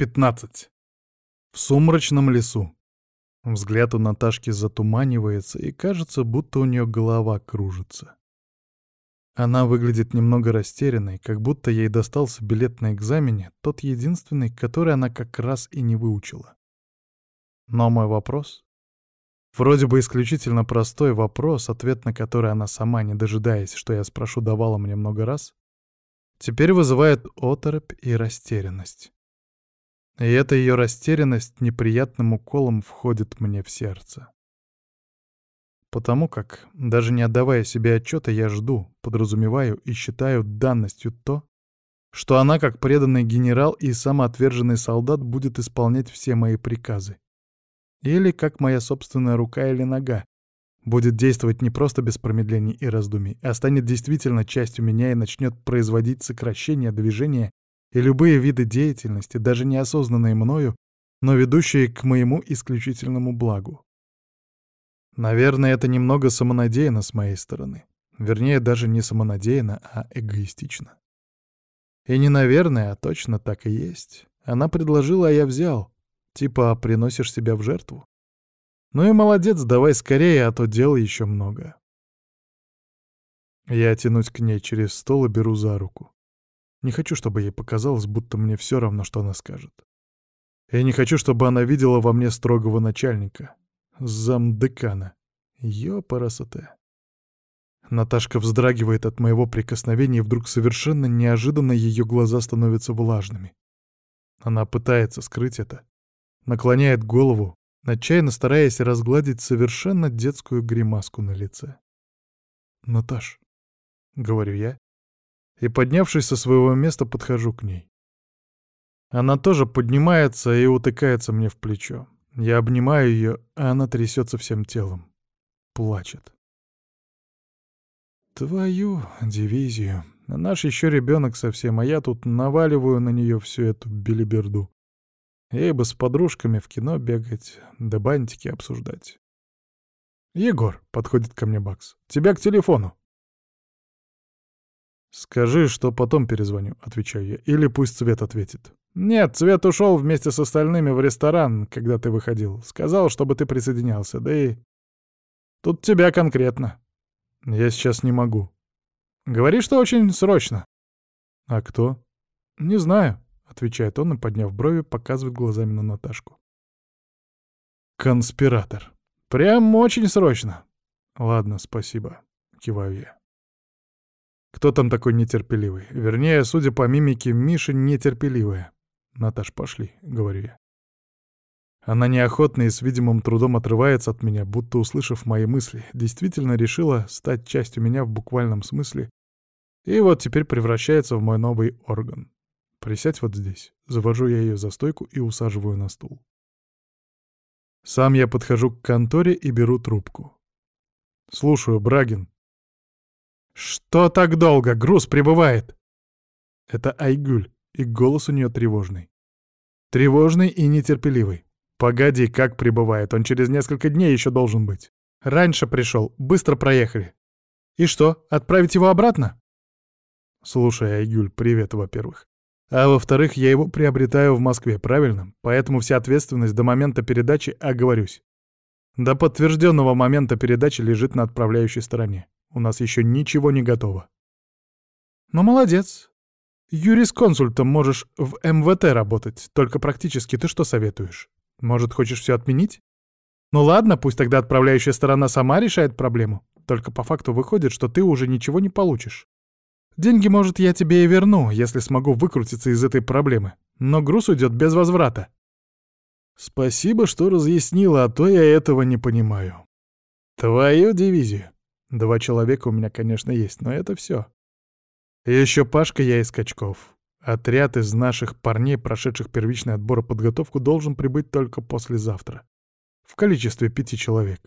15. В сумрачном лесу. Взгляд у Наташки затуманивается, и кажется, будто у нее голова кружится. Она выглядит немного растерянной, как будто ей достался билет на экзамене, тот единственный, который она как раз и не выучила. Но мой вопрос? Вроде бы исключительно простой вопрос, ответ на который она сама, не дожидаясь, что я спрошу, давала мне много раз, теперь вызывает оторопь и растерянность. И эта ее растерянность неприятным уколом входит мне в сердце. Потому как, даже не отдавая себе отчета, я жду, подразумеваю и считаю данностью то, что она, как преданный генерал и самоотверженный солдат, будет исполнять все мои приказы. Или как моя собственная рука или нога, будет действовать не просто без промедлений и раздумий, а станет действительно частью меня и начнет производить сокращение движения и любые виды деятельности, даже неосознанные мною, но ведущие к моему исключительному благу. Наверное, это немного самонадеянно с моей стороны. Вернее, даже не самонадеянно, а эгоистично. И не наверное, а точно так и есть. Она предложила, а я взял. Типа, приносишь себя в жертву. Ну и молодец, давай скорее, а то дела еще много. Я тянусь к ней через стол и беру за руку. Не хочу, чтобы ей показалось, будто мне все равно, что она скажет. Я не хочу, чтобы она видела во мне строгого начальника. Замдекана. Ёпарасоте. Наташка вздрагивает от моего прикосновения, и вдруг совершенно неожиданно ее глаза становятся влажными. Она пытается скрыть это. Наклоняет голову, отчаянно стараясь разгладить совершенно детскую гримаску на лице. «Наташ», — говорю я, и, поднявшись со своего места, подхожу к ней. Она тоже поднимается и утыкается мне в плечо. Я обнимаю ее, а она трясется всем телом. Плачет. Твою дивизию. Наш еще ребенок совсем, а я тут наваливаю на нее всю эту белиберду. Ей бы с подружками в кино бегать, да бантики обсуждать. «Егор», — подходит ко мне Бакс, — «тебя к телефону». «Скажи, что потом перезвоню», — отвечаю я, — «или пусть Цвет ответит». «Нет, Цвет ушел вместе с остальными в ресторан, когда ты выходил. Сказал, чтобы ты присоединялся, да и... Тут тебя конкретно». «Я сейчас не могу». «Говори, что очень срочно». «А кто?» «Не знаю», — отвечает он и, подняв брови, показывает глазами на Наташку. «Конспиратор. Прям очень срочно». «Ладно, спасибо», — киваю я. Кто там такой нетерпеливый? Вернее, судя по мимике, Миша нетерпеливая. Наташ, пошли, говорю я. Она неохотно и с видимым трудом отрывается от меня, будто услышав мои мысли, действительно решила стать частью меня в буквальном смысле, и вот теперь превращается в мой новый орган. Присядь вот здесь. Завожу я ее за стойку и усаживаю на стул. Сам я подхожу к конторе и беру трубку. «Слушаю, Брагин», «Что так долго? Груз прибывает!» Это Айгуль, и голос у нее тревожный. Тревожный и нетерпеливый. «Погоди, как прибывает? Он через несколько дней еще должен быть. Раньше пришел, быстро проехали. И что, отправить его обратно?» «Слушай, Айгуль, привет, во-первых. А во-вторых, я его приобретаю в Москве, правильно? Поэтому вся ответственность до момента передачи, оговорюсь. До подтвержденного момента передачи лежит на отправляющей стороне. У нас еще ничего не готово. Ну, молодец. Юрисконсультом можешь в МВТ работать, только практически ты что советуешь? Может, хочешь все отменить? Ну ладно, пусть тогда отправляющая сторона сама решает проблему. Только по факту выходит, что ты уже ничего не получишь. Деньги, может, я тебе и верну, если смогу выкрутиться из этой проблемы. Но груз уйдет без возврата. Спасибо, что разъяснила, а то я этого не понимаю. Твою дивизию. Два человека у меня, конечно, есть, но это все. еще Пашка я из качков. Отряд из наших парней, прошедших первичный отбор и подготовку, должен прибыть только послезавтра. В количестве пяти человек.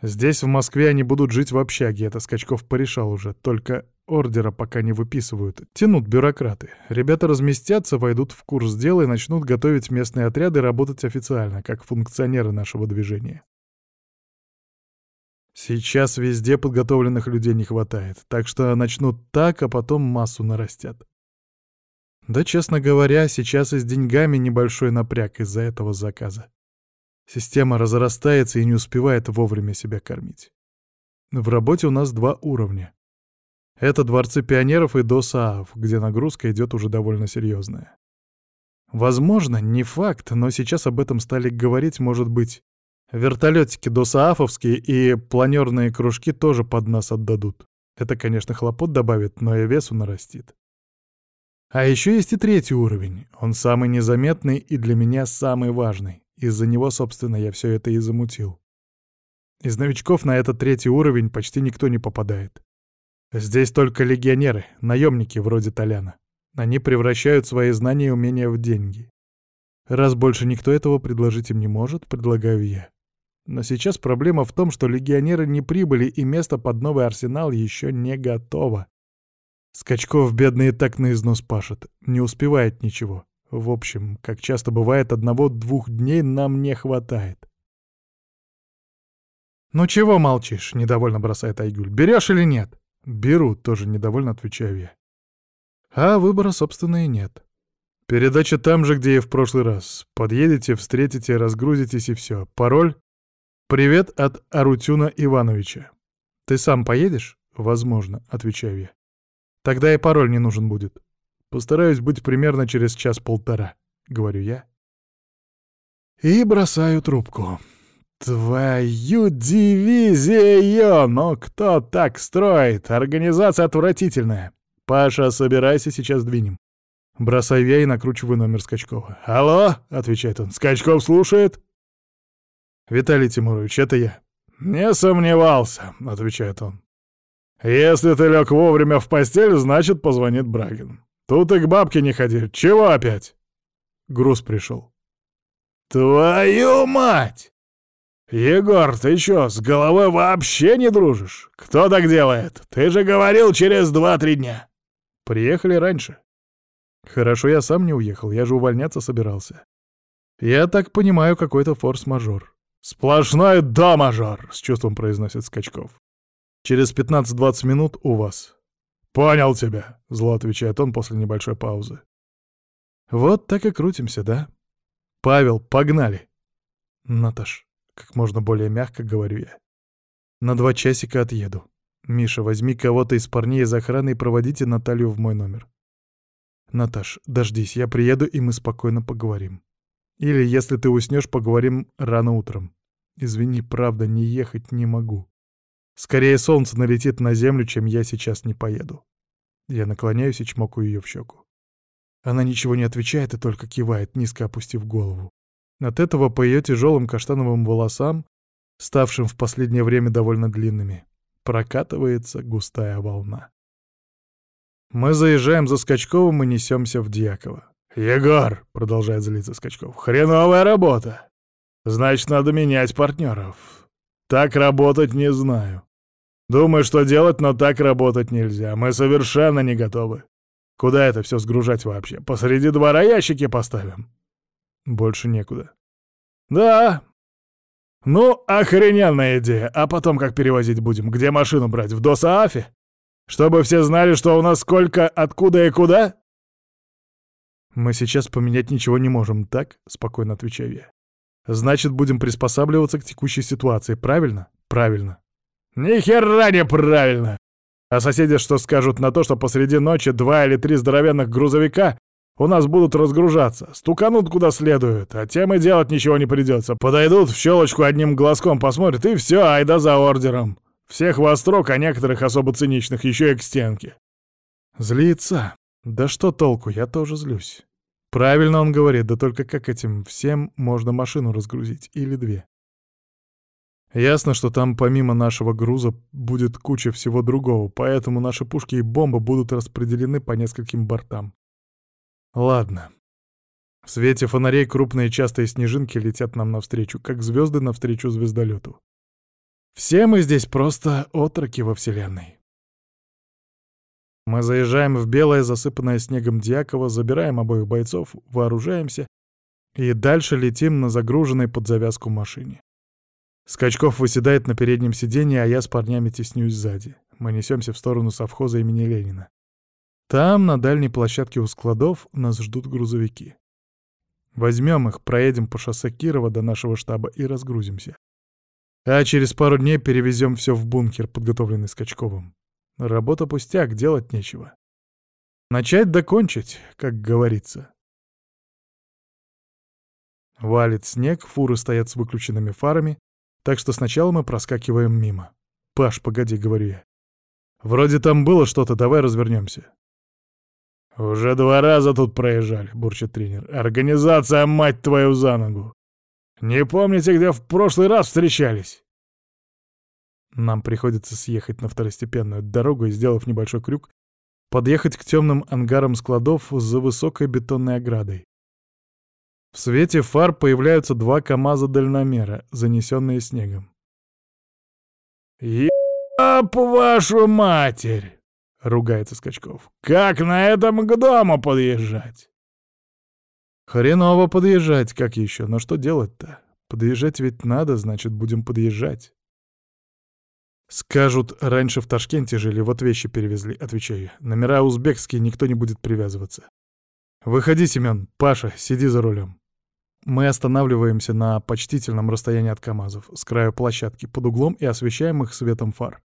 Здесь, в Москве, они будут жить в общаге, это Скачков порешал уже, только ордера пока не выписывают. Тянут бюрократы. Ребята разместятся, войдут в курс дела и начнут готовить местные отряды работать официально, как функционеры нашего движения. Сейчас везде подготовленных людей не хватает, так что начнут так, а потом массу нарастят. Да, честно говоря, сейчас и с деньгами небольшой напряг из-за этого заказа. Система разрастается и не успевает вовремя себя кормить. В работе у нас два уровня. Это дворцы пионеров и ДОСААФ, где нагрузка идет уже довольно серьезная. Возможно, не факт, но сейчас об этом стали говорить, может быть. Вертолетики ДОСААФовские и планерные кружки тоже под нас отдадут. Это, конечно, хлопот добавит, но и весу нарастит. А еще есть и третий уровень. Он самый незаметный и для меня самый важный. Из-за него, собственно, я все это и замутил. Из новичков на этот третий уровень почти никто не попадает. Здесь только легионеры, наемники вроде Толяна. Они превращают свои знания и умения в деньги. Раз больше никто этого предложить им не может, предлагаю я. Но сейчас проблема в том, что легионеры не прибыли, и место под новый арсенал еще не готово. Скачков бедный так на износ пашет, не успевает ничего. В общем, как часто бывает, одного-двух дней нам не хватает. «Ну чего молчишь?» — недовольно бросает Айгуль. «Берешь или нет?» «Беру», — тоже недовольно отвечаю я. А выбора, собственно, и нет. Передача там же, где и в прошлый раз. Подъедете, встретите, разгрузитесь и все. Пароль «Привет от Арутюна Ивановича». «Ты сам поедешь?» «Возможно», — отвечаю я. «Тогда и пароль не нужен будет. Постараюсь быть примерно через час-полтора», — говорю я. И бросаю трубку. «Твою дивизию! Но кто так строит? Организация отвратительная. Паша, собирайся, сейчас двинем». Бросаю я и накручиваю номер Скачкова. «Алло!» — отвечает он. «Скачков слушает?» «Виталий Тимурович, это я». «Не сомневался», — отвечает он. «Если ты лег вовремя в постель, значит, позвонит Брагин. Тут и к бабке не ходи. Чего опять?» Груз пришел. «Твою мать! Егор, ты чё, с головой вообще не дружишь? Кто так делает? Ты же говорил через два-три дня». «Приехали раньше». «Хорошо, я сам не уехал, я же увольняться собирался». «Я так понимаю, какой-то форс-мажор». «Сплошной да-мажор!» — с чувством произносит Скачков. «Через 15-20 минут у вас». «Понял тебя!» — зло отвечает он после небольшой паузы. «Вот так и крутимся, да?» «Павел, погнали!» «Наташ, как можно более мягко говорю я. На два часика отъеду. Миша, возьми кого-то из парней из охраны и проводите Наталью в мой номер. Наташ, дождись, я приеду, и мы спокойно поговорим. Или, если ты уснешь, поговорим рано утром. Извини, правда, не ехать не могу. Скорее солнце налетит на землю, чем я сейчас не поеду. Я наклоняюсь и чмокаю ее в щеку. Она ничего не отвечает и только кивает, низко опустив голову. От этого по ее тяжелым каштановым волосам, ставшим в последнее время довольно длинными, прокатывается густая волна. Мы заезжаем за Скачковым и несемся в Дьяково. «Егор!» — продолжает злиться Скачков. «Хреновая работа! Значит, надо менять партнеров. Так работать не знаю. Думаю, что делать, но так работать нельзя. Мы совершенно не готовы. Куда это все сгружать вообще? Посреди двора ящики поставим?» «Больше некуда». «Да, «Ну, охрененная идея. А потом как перевозить будем? Где машину брать? В Досаафе? Чтобы все знали, что у нас сколько, откуда и куда?» «Мы сейчас поменять ничего не можем, так?» — спокойно отвечаю я. «Значит, будем приспосабливаться к текущей ситуации, правильно?» «Правильно». «Ни хера не правильно!» А соседи что скажут на то, что посреди ночи два или три здоровенных грузовика у нас будут разгружаться, стуканут куда следует, а тем и делать ничего не придется. Подойдут в щелочку одним глазком посмотрят, и все, айда за ордером. Всех во строк, а некоторых особо циничных еще и к стенке. Злится. Да что толку, я тоже злюсь. Правильно он говорит, да только как этим всем можно машину разгрузить? Или две? Ясно, что там помимо нашего груза будет куча всего другого, поэтому наши пушки и бомбы будут распределены по нескольким бортам. Ладно. В свете фонарей крупные частые снежинки летят нам навстречу, как звезды навстречу звездолету. Все мы здесь просто отроки во Вселенной. Мы заезжаем в белое, засыпанное снегом Дьякова, забираем обоих бойцов, вооружаемся и дальше летим на загруженной под завязку машине. Скачков выседает на переднем сиденье, а я с парнями теснюсь сзади. Мы несемся в сторону совхоза имени Ленина. Там, на дальней площадке у складов, нас ждут грузовики. Возьмем их, проедем по шоссе Кирова до нашего штаба и разгрузимся. А через пару дней перевезем все в бункер, подготовленный Скачковым. Работа пустяк, делать нечего. Начать докончить, как говорится. Валит снег, фуры стоят с выключенными фарами, так что сначала мы проскакиваем мимо. «Паш, погоди», — говорю я. «Вроде там было что-то, давай развернемся. «Уже два раза тут проезжали», — бурчит тренер. «Организация, мать твою, за ногу! Не помните, где в прошлый раз встречались?» Нам приходится съехать на второстепенную дорогу и, сделав небольшой крюк, подъехать к темным ангарам складов за высокой бетонной оградой. В свете фар появляются два КАМАЗа-дальномера, занесенные снегом. «Еб вашу матерь!» — ругается Скачков. «Как на этом к дому подъезжать?» «Хреново подъезжать, как еще, но что делать-то? Подъезжать ведь надо, значит, будем подъезжать». «Скажут, раньше в Ташкенте жили, вот вещи перевезли», — отвечаю. «Номера узбекские, никто не будет привязываться». «Выходи, Семен, Паша, сиди за рулем». Мы останавливаемся на почтительном расстоянии от КАМАЗов, с краю площадки, под углом и освещаем их светом фар.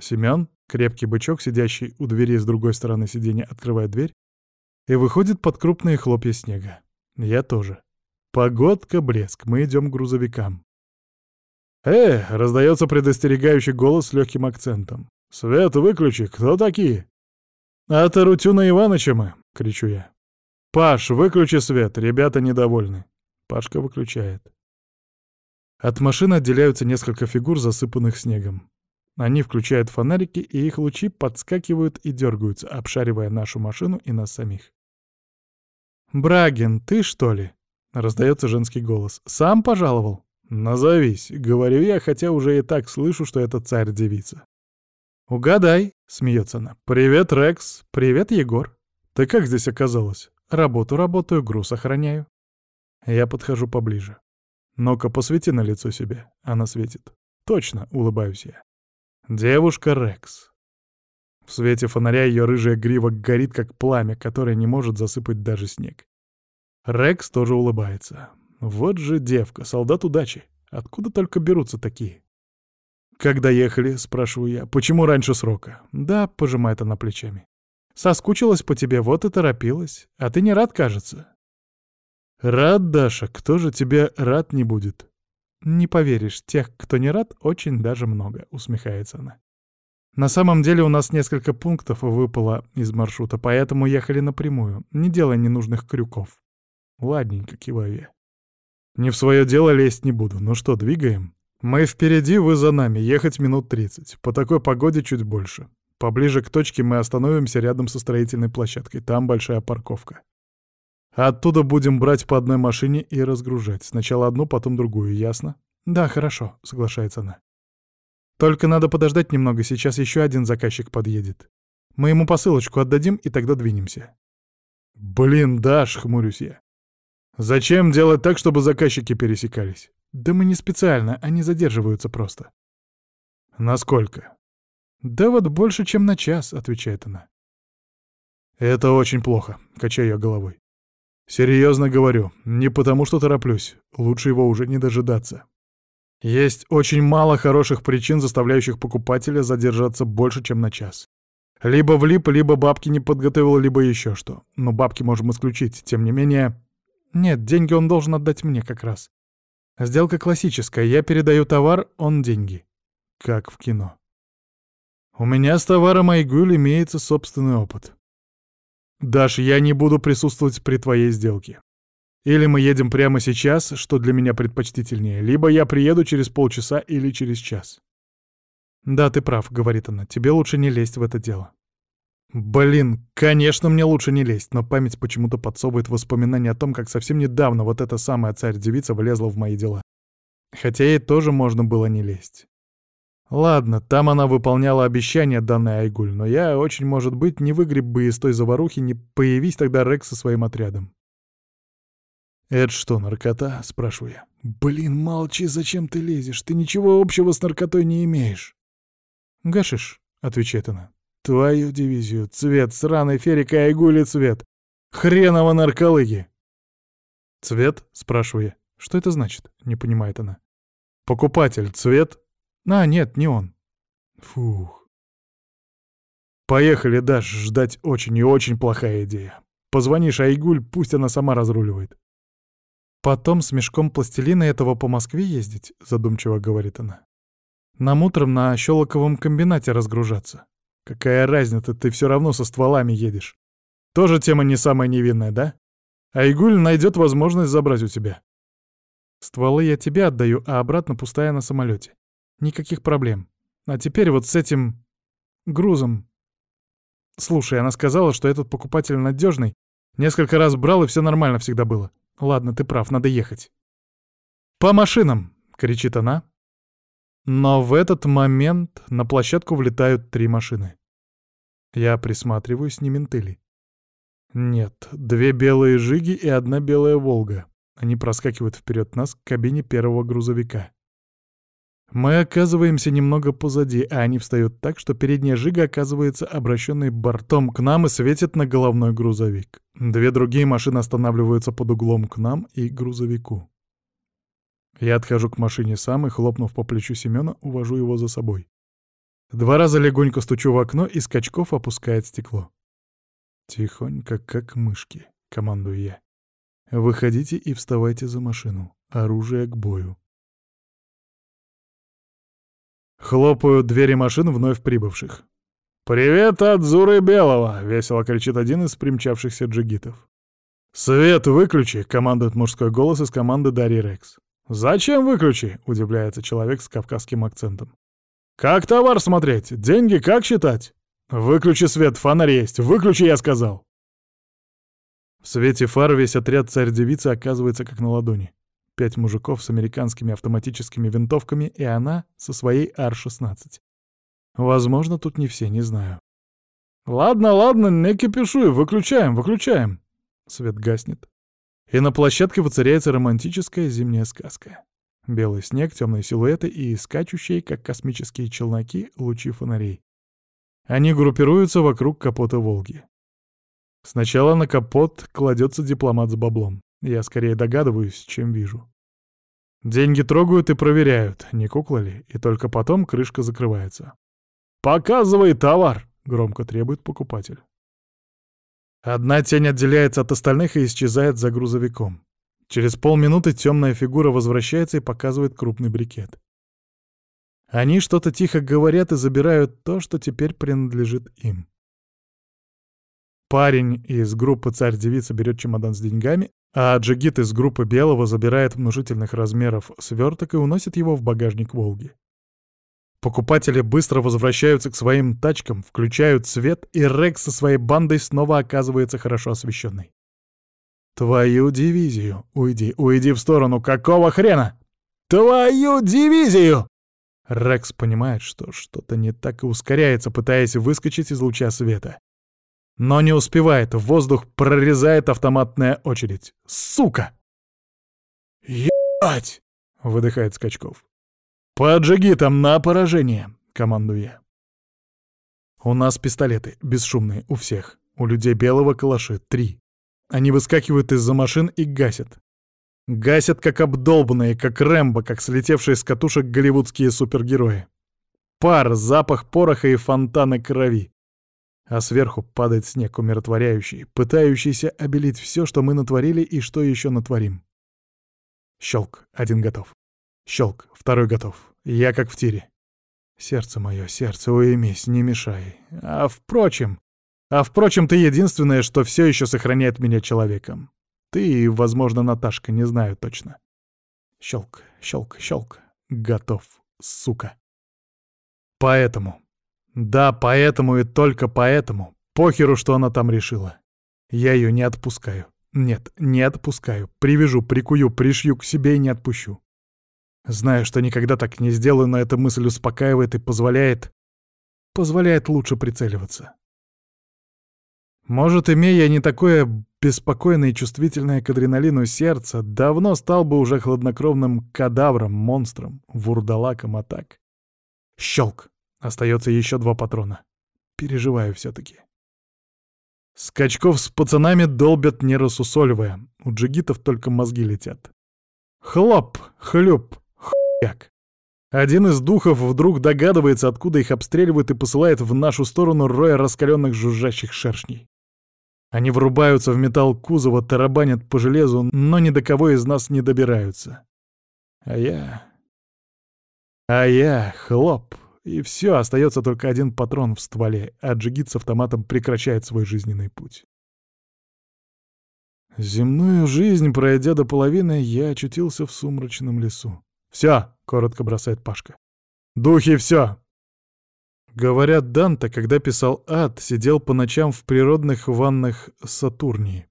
Семён, крепкий бычок, сидящий у двери с другой стороны сиденья, открывает дверь и выходит под крупные хлопья снега. Я тоже. Погодка, блеск, мы идем к грузовикам. «Э!» — раздается предостерегающий голос с легким акцентом. «Свет выключи! Кто такие?» «От Арутюна Иваныча мы!» — кричу я. «Паш, выключи свет, ребята недовольны». Пашка выключает. От машины отделяются несколько фигур, засыпанных снегом. Они включают фонарики, и их лучи подскакивают и дергаются, обшаривая нашу машину и нас самих. «Брагин, ты что ли?» — раздается женский голос. «Сам пожаловал?» «Назовись», — говорю я, хотя уже и так слышу, что это царь-девица. «Угадай», — смеется она. «Привет, Рекс. Привет, Егор. Ты как здесь оказалась?» Работу работаю, груз охраняю. Я подхожу поближе. Ну-ка, посвети на лицо себе. Она светит. Точно, улыбаюсь я. Девушка Рекс. В свете фонаря ее рыжая грива горит, как пламя, которое не может засыпать даже снег. Рекс тоже улыбается. Вот же девка, солдат удачи. Откуда только берутся такие? «Когда ехали?» — спрашиваю я. «Почему раньше срока?» «Да», — пожимает она плечами. Соскучилась по тебе, вот и торопилась. А ты не рад, кажется?» «Рад, Даша, кто же тебе рад не будет?» «Не поверишь, тех, кто не рад, очень даже много», — усмехается она. «На самом деле у нас несколько пунктов выпало из маршрута, поэтому ехали напрямую, не делая ненужных крюков». «Ладненько», — киваю я. «Не в свое дело лезть не буду. Ну что, двигаем?» «Мы впереди, вы за нами. Ехать минут тридцать. По такой погоде чуть больше. Поближе к точке мы остановимся рядом со строительной площадкой. Там большая парковка. Оттуда будем брать по одной машине и разгружать. Сначала одну, потом другую, ясно? Да, хорошо, соглашается она. Только надо подождать немного, сейчас еще один заказчик подъедет. Мы ему посылочку отдадим, и тогда двинемся. Блин, Даш, хмурюсь я. Зачем делать так, чтобы заказчики пересекались? Да мы не специально, они задерживаются просто. Насколько? «Да вот больше, чем на час», — отвечает она. «Это очень плохо», — качаю я головой. «Серьезно говорю, не потому что тороплюсь, лучше его уже не дожидаться. Есть очень мало хороших причин, заставляющих покупателя задержаться больше, чем на час. Либо влип, либо бабки не подготовил, либо еще что. Но бабки можем исключить, тем не менее... Нет, деньги он должен отдать мне как раз. Сделка классическая, я передаю товар, он деньги. Как в кино. У меня с товаром Айгуль имеется собственный опыт. Даш, я не буду присутствовать при твоей сделке. Или мы едем прямо сейчас, что для меня предпочтительнее, либо я приеду через полчаса или через час. Да, ты прав, говорит она, тебе лучше не лезть в это дело. Блин, конечно, мне лучше не лезть, но память почему-то подсовывает воспоминания о том, как совсем недавно вот эта самая царь-девица влезла в мои дела. Хотя ей тоже можно было не лезть. Ладно, там она выполняла обещание, данное Айгуль, но я, очень может быть, не выгреб бы из той заварухи, не появись тогда Рекс со своим отрядом. «Это что, наркота?» — спрашиваю я. «Блин, молчи, зачем ты лезешь? Ты ничего общего с наркотой не имеешь». «Гашиш», — отвечает она. Твою дивизию, цвет, сраный ферик и айгули цвет. Хреново нарколыги. Цвет? Спрашиваю я. Что это значит? Не понимает она. Покупатель, цвет? А, нет, не он. Фух. Поехали, Даш, ждать очень и очень плохая идея. Позвонишь Айгуль, пусть она сама разруливает. Потом с мешком пластилина этого по Москве ездить, задумчиво говорит она. Нам утром на щелоковом комбинате разгружаться. Какая разница, ты все равно со стволами едешь. Тоже тема не самая невинная, да? Айгуль найдет возможность забрать у тебя. Стволы я тебе отдаю, а обратно пустая на самолете. Никаких проблем. А теперь вот с этим грузом. Слушай, она сказала, что этот покупатель надежный. Несколько раз брал, и все нормально всегда было. Ладно, ты прав, надо ехать. «По машинам!» — кричит она. Но в этот момент на площадку влетают три машины. Я присматриваюсь, не менты ли. Нет, две белые «Жиги» и одна белая «Волга». Они проскакивают вперед нас к кабине первого грузовика. Мы оказываемся немного позади, а они встают так, что передняя «Жига» оказывается обращенной бортом к нам и светит на головной грузовик. Две другие машины останавливаются под углом к нам и грузовику. Я отхожу к машине сам и, хлопнув по плечу Семёна, увожу его за собой. Два раза легонько стучу в окно, и Скачков опускает стекло. «Тихонько, как мышки», — командую я. «Выходите и вставайте за машину. Оружие к бою». Хлопают двери машин вновь прибывших. «Привет от Зуры Белого!» — весело кричит один из примчавшихся джигитов. «Свет выключи!» — командует мужской голос из команды Дарьи Рекс. «Зачем выключи?» — удивляется человек с кавказским акцентом. «Как товар смотреть? Деньги как считать?» «Выключи свет, фонарь есть! Выключи, я сказал!» В свете фар весь отряд царь-девицы оказывается как на ладони. Пять мужиков с американскими автоматическими винтовками и она со своей Ар-16. Возможно, тут не все, не знаю. «Ладно, ладно, не кипишуй, выключаем, выключаем!» Свет гаснет. И на площадке воцаряется романтическая зимняя сказка. Белый снег, темные силуэты и скачущие, как космические челноки, лучи фонарей. Они группируются вокруг капота «Волги». Сначала на капот кладется дипломат с баблом. Я скорее догадываюсь, чем вижу. Деньги трогают и проверяют, не кукла ли, и только потом крышка закрывается. «Показывай товар!» — громко требует покупатель. Одна тень отделяется от остальных и исчезает за грузовиком. Через полминуты темная фигура возвращается и показывает крупный брикет. Они что-то тихо говорят и забирают то, что теперь принадлежит им. Парень из группы «Царь-девица» берет чемодан с деньгами, а джигит из группы «Белого» забирает внушительных размеров сверток и уносит его в багажник «Волги». Покупатели быстро возвращаются к своим тачкам, включают свет, и Рекс со своей бандой снова оказывается хорошо освещенной. «Твою дивизию! Уйди, уйди в сторону! Какого хрена? Твою дивизию!» Рекс понимает, что что-то не так и ускоряется, пытаясь выскочить из луча света. Но не успевает, в воздух прорезает автоматная очередь. «Сука!» «Ебать!» — выдыхает Скачков. «Поджиги там на поражение!» — командую я. У нас пистолеты, бесшумные, у всех. У людей белого калаши — три. Они выскакивают из-за машин и гасят. Гасят как обдолбанные, как Рэмбо, как слетевшие с катушек голливудские супергерои. Пар, запах пороха и фонтаны крови. А сверху падает снег умиротворяющий, пытающийся обелить все, что мы натворили и что еще натворим. Щелк, один готов. Щелк, второй готов. Я как в тире. Сердце мое, сердце, уймись, не мешай. А впрочем... А впрочем, ты единственное, что все еще сохраняет меня человеком. Ты и, возможно, Наташка, не знаю точно. Щелк, щелк, щелк. Готов, сука. Поэтому. Да, поэтому и только поэтому. Похеру, что она там решила. Я ее не отпускаю. Нет, не отпускаю. Привяжу, прикую, пришью к себе и не отпущу. Знаю, что никогда так не сделаю, но эта мысль успокаивает и позволяет... Позволяет лучше прицеливаться. Может, имея не такое беспокойное и чувствительное к адреналину сердце, давно стал бы уже хладнокровным кадавром, монстром, вурдалаком, а так... Щелк! Остается еще два патрона. переживаю все-таки. Скачков с пацанами долбят, не рассусоливая. У джигитов только мозги летят. Хлоп, хлюп, хуяк. Один из духов вдруг догадывается, откуда их обстреливают, и посылает в нашу сторону роя раскаленных жужжащих шершней. Они врубаются в металл кузова, тарабанят по железу, но ни до кого из нас не добираются. А я... А я... Хлоп. И все, остается только один патрон в стволе, а джигит с автоматом прекращает свой жизненный путь. Земную жизнь, пройдя до половины, я очутился в сумрачном лесу. «Все!» — коротко бросает Пашка. «Духи, все!» Говорят, Данте, когда писал «Ад», сидел по ночам в природных ваннах Сатурнии.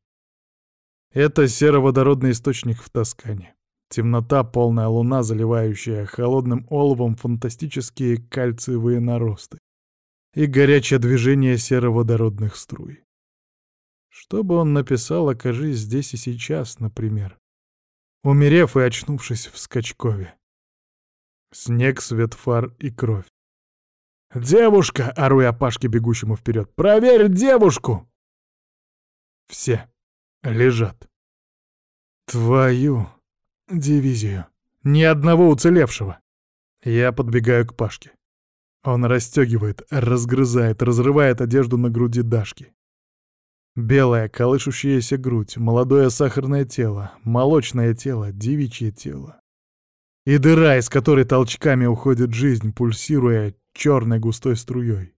Это сероводородный источник в Тоскане. Темнота, полная луна, заливающая холодным оловом фантастические кальциевые наросты. И горячее движение сероводородных струй. Что бы он написал, окажись здесь и сейчас, например. Умерев и очнувшись в Скачкове. Снег, свет фар и кровь. «Девушка!» — ору я Пашке, бегущему вперед. «Проверь девушку!» Все лежат. Твою дивизию. Ни одного уцелевшего. Я подбегаю к Пашке. Он расстегивает, разгрызает, разрывает одежду на груди Дашки. Белая, колышущаяся грудь, молодое сахарное тело, молочное тело, девичье тело. И дыра, из которой толчками уходит жизнь, пульсируя черной густой струей.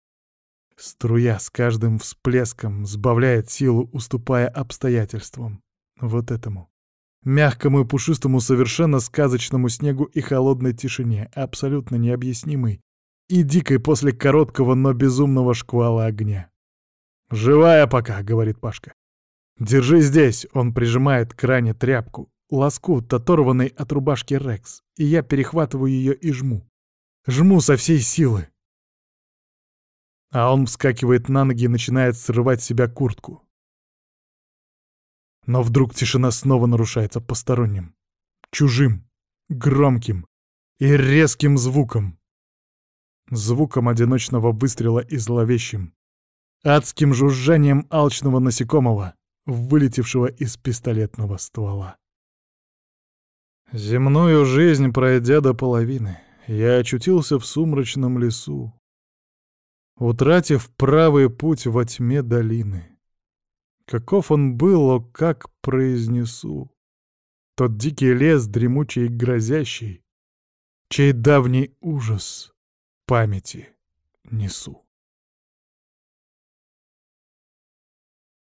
Струя с каждым всплеском сбавляет силу, уступая обстоятельствам. Вот этому. Мягкому и пушистому, совершенно сказочному снегу и холодной тишине, абсолютно необъяснимой и дикой после короткого, но безумного шквала огня. «Живая пока», — говорит Пашка. «Держи здесь», — он прижимает к ране тряпку, лоскут, оторванный от рубашки Рекс, и я перехватываю ее и жму. Жму со всей силы. А он вскакивает на ноги и начинает срывать с себя куртку. Но вдруг тишина снова нарушается посторонним, чужим, громким и резким звуком. Звуком одиночного выстрела и зловещим, адским жужжанием алчного насекомого, вылетевшего из пистолетного ствола. Земную жизнь пройдя до половины, я очутился в сумрачном лесу, утратив правый путь во тьме долины. Каков он был, о как произнесу. Тот дикий лес, дремучий и грозящий, чей давний ужас памяти несу.